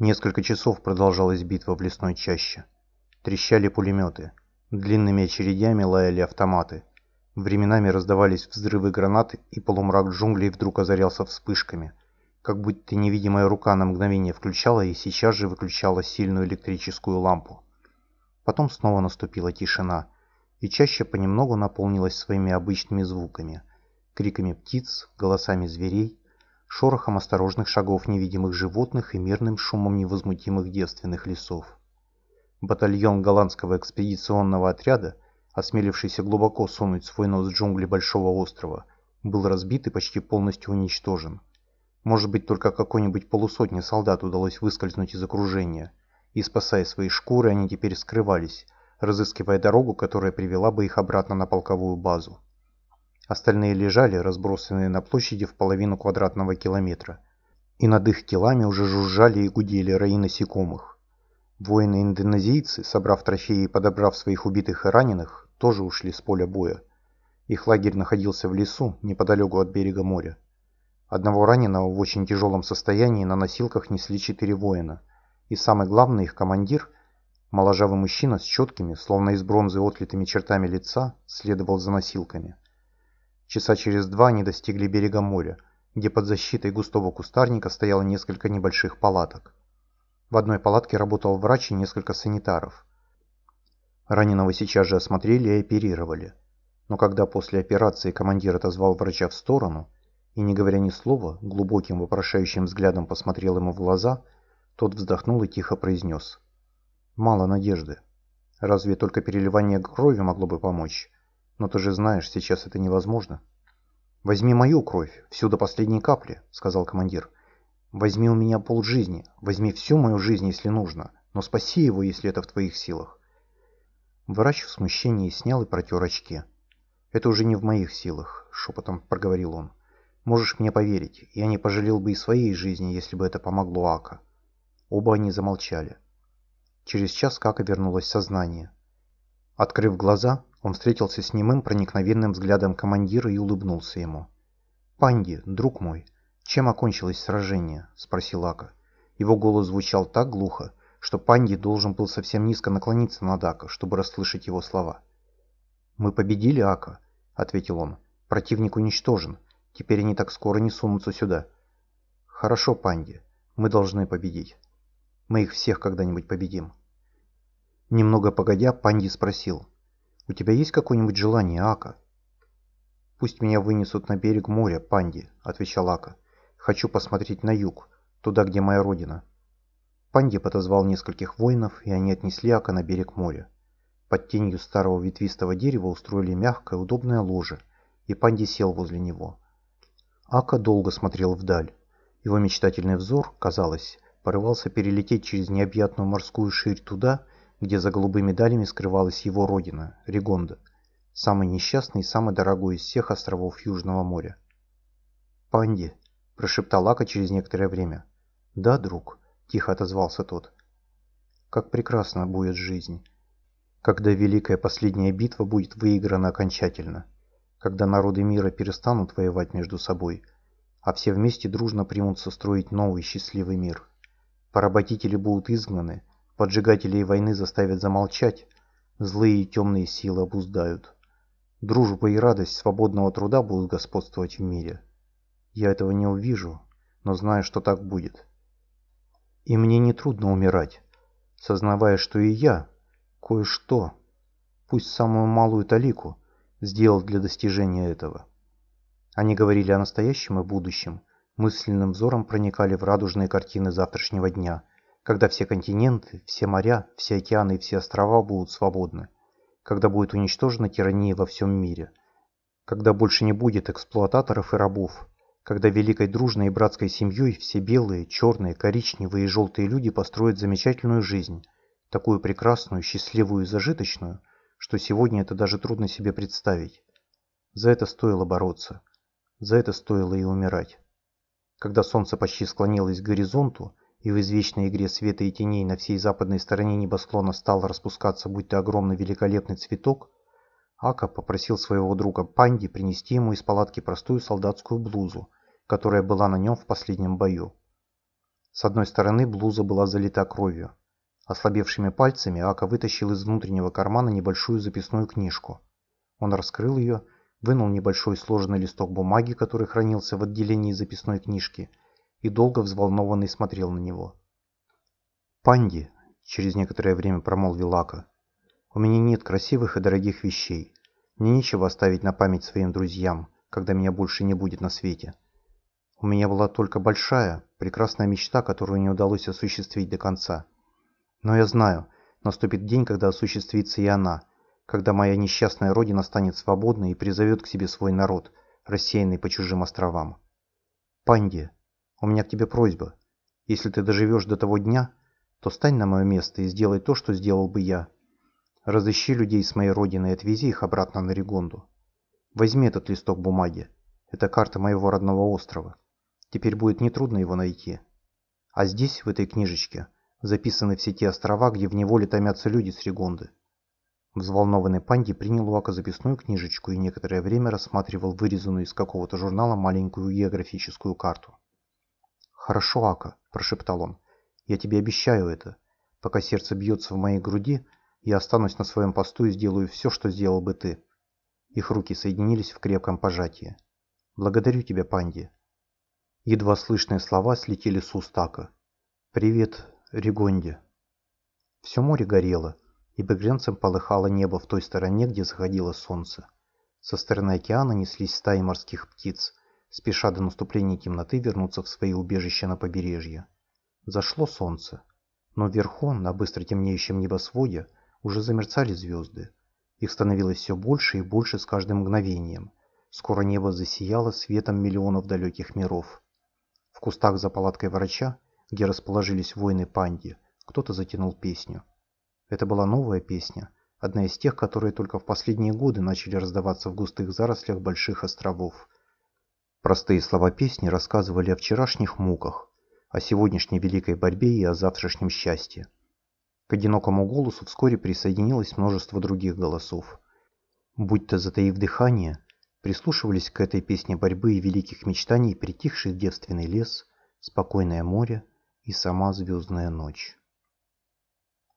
Несколько часов продолжалась битва в лесной чаще. Трещали пулеметы. Длинными очередями лаяли автоматы. Временами раздавались взрывы гранат, и полумрак джунглей вдруг озарялся вспышками, как будто невидимая рука на мгновение включала и сейчас же выключала сильную электрическую лампу. Потом снова наступила тишина, и чаще понемногу наполнилась своими обычными звуками – криками птиц, голосами зверей, шорохом осторожных шагов невидимых животных и мирным шумом невозмутимых девственных лесов. Батальон голландского экспедиционного отряда, осмелившийся глубоко сунуть свой нос в джунгли Большого острова, был разбит и почти полностью уничтожен. Может быть, только какой-нибудь полусотне солдат удалось выскользнуть из окружения – и, спасая свои шкуры, они теперь скрывались, разыскивая дорогу, которая привела бы их обратно на полковую базу. Остальные лежали, разбросанные на площади в половину квадратного километра, и над их телами уже жужжали и гудели раи насекомых. Воины-индонезийцы, собрав трофеи и подобрав своих убитых и раненых, тоже ушли с поля боя. Их лагерь находился в лесу, неподалеку от берега моря. Одного раненого в очень тяжелом состоянии на носилках несли четыре воина – и самый главный их командир, моложавый мужчина с четкими, словно из бронзы отлитыми чертами лица, следовал за носилками. Часа через два они достигли берега моря, где под защитой густого кустарника стояло несколько небольших палаток. В одной палатке работал врач и несколько санитаров. Раненого сейчас же осмотрели и оперировали. Но когда после операции командир отозвал врача в сторону и, не говоря ни слова, глубоким вопрошающим взглядом посмотрел ему в глаза – тот вздохнул и тихо произнес. «Мало надежды. Разве только переливание крови могло бы помочь? Но ты же знаешь, сейчас это невозможно». «Возьми мою кровь, всю до последней капли», — сказал командир. «Возьми у меня полжизни, возьми всю мою жизнь, если нужно, но спаси его, если это в твоих силах». Врач в смущении снял и протер очки. «Это уже не в моих силах», — шепотом проговорил он. «Можешь мне поверить, я не пожалел бы и своей жизни, если бы это помогло Ака». Оба они замолчали. Через час Кака вернулось сознание. Открыв глаза, он встретился с немым проникновенным взглядом командира и улыбнулся ему. «Панди, друг мой, чем окончилось сражение?» – спросил Ака. Его голос звучал так глухо, что Панди должен был совсем низко наклониться над Ака, чтобы расслышать его слова. «Мы победили, Ака», — ответил он. «Противник уничтожен. Теперь они так скоро не сунутся сюда». «Хорошо, Панди. Мы должны победить». Мы их всех когда-нибудь победим. Немного погодя, Панди спросил. «У тебя есть какое-нибудь желание, Ака?» «Пусть меня вынесут на берег моря, Панди», — отвечал Ака. «Хочу посмотреть на юг, туда, где моя родина». Панди подозвал нескольких воинов, и они отнесли Ака на берег моря. Под тенью старого ветвистого дерева устроили мягкое, удобное ложе, и Панди сел возле него. Ака долго смотрел вдаль. Его мечтательный взор, казалось, порывался перелететь через необъятную морскую ширь туда, где за голубыми далями скрывалась его родина, Ригонда, самый несчастный и самый дорогой из всех островов Южного моря. «Панди», – прошептал Ака через некоторое время. «Да, друг», – тихо отозвался тот. «Как прекрасна будет жизнь, когда великая последняя битва будет выиграна окончательно, когда народы мира перестанут воевать между собой, а все вместе дружно примутся строить новый счастливый мир». Поработители будут изгнаны, поджигателей войны заставят замолчать, злые и темные силы обуздают. Дружба и радость свободного труда будут господствовать в мире. Я этого не увижу, но знаю, что так будет. И мне не трудно умирать, сознавая, что и я кое-что, пусть самую малую талику, сделал для достижения этого. Они говорили о настоящем и будущем, мысленным взором проникали в радужные картины завтрашнего дня, когда все континенты, все моря, все океаны и все острова будут свободны, когда будет уничтожена тирания во всем мире, когда больше не будет эксплуататоров и рабов, когда великой дружной и братской семьей все белые, черные, коричневые и желтые люди построят замечательную жизнь, такую прекрасную, счастливую и зажиточную, что сегодня это даже трудно себе представить. За это стоило бороться, за это стоило и умирать. Когда солнце почти склонилось к горизонту, и в извечной игре света и теней на всей западной стороне небосклона стал распускаться будто огромный великолепный цветок, Ака попросил своего друга Панди принести ему из палатки простую солдатскую блузу, которая была на нем в последнем бою. С одной стороны блуза была залита кровью. Ослабевшими пальцами Ака вытащил из внутреннего кармана небольшую записную книжку. Он раскрыл ее, вынул небольшой сложенный листок бумаги, который хранился в отделении записной книжки, и долго взволнованный смотрел на него. «Панди», — через некоторое время промолвил Ака, — «у меня нет красивых и дорогих вещей. Мне нечего оставить на память своим друзьям, когда меня больше не будет на свете. У меня была только большая, прекрасная мечта, которую не удалось осуществить до конца. Но я знаю, наступит день, когда осуществится и она, когда моя несчастная родина станет свободной и призовет к себе свой народ, рассеянный по чужим островам. Панди, у меня к тебе просьба. Если ты доживешь до того дня, то стань на мое место и сделай то, что сделал бы я. Разыщи людей с моей родины и отвези их обратно на Ригонду. Возьми этот листок бумаги. Это карта моего родного острова. Теперь будет нетрудно его найти. А здесь, в этой книжечке, записаны все те острова, где в неволе томятся люди с Ригонды. Взволнованный Панди принял у Ака записную книжечку и некоторое время рассматривал вырезанную из какого-то журнала маленькую географическую карту. «Хорошо, Ака», – прошептал он. Я тебе обещаю это. Пока сердце бьется в моей груди, я останусь на своем посту и сделаю все, что сделал бы ты. Их руки соединились в крепком пожатии. Благодарю тебя, Панди. Едва слышные слова слетели с уст Ака. Привет, Ригонди. Все море горело, и багрянцем полыхало небо в той стороне, где заходило солнце. Со стороны океана неслись стаи морских птиц, спеша до наступления темноты вернуться в свои убежища на побережье. Зашло солнце, но вверху, на быстро темнеющем небосводе, уже замерцали звезды. Их становилось все больше и больше с каждым мгновением. Скоро небо засияло светом миллионов далеких миров. В кустах за палаткой врача, где расположились воины панди, кто-то затянул песню. Это была новая песня, одна из тех, которые только в последние годы начали раздаваться в густых зарослях больших островов. Простые слова песни рассказывали о вчерашних муках, о сегодняшней великой борьбе и о завтрашнем счастье. К одинокому голосу вскоре присоединилось множество других голосов. Будь-то затаив дыхание, прислушивались к этой песне борьбы и великих мечтаний притихший девственный лес, спокойное море и сама звездная ночь.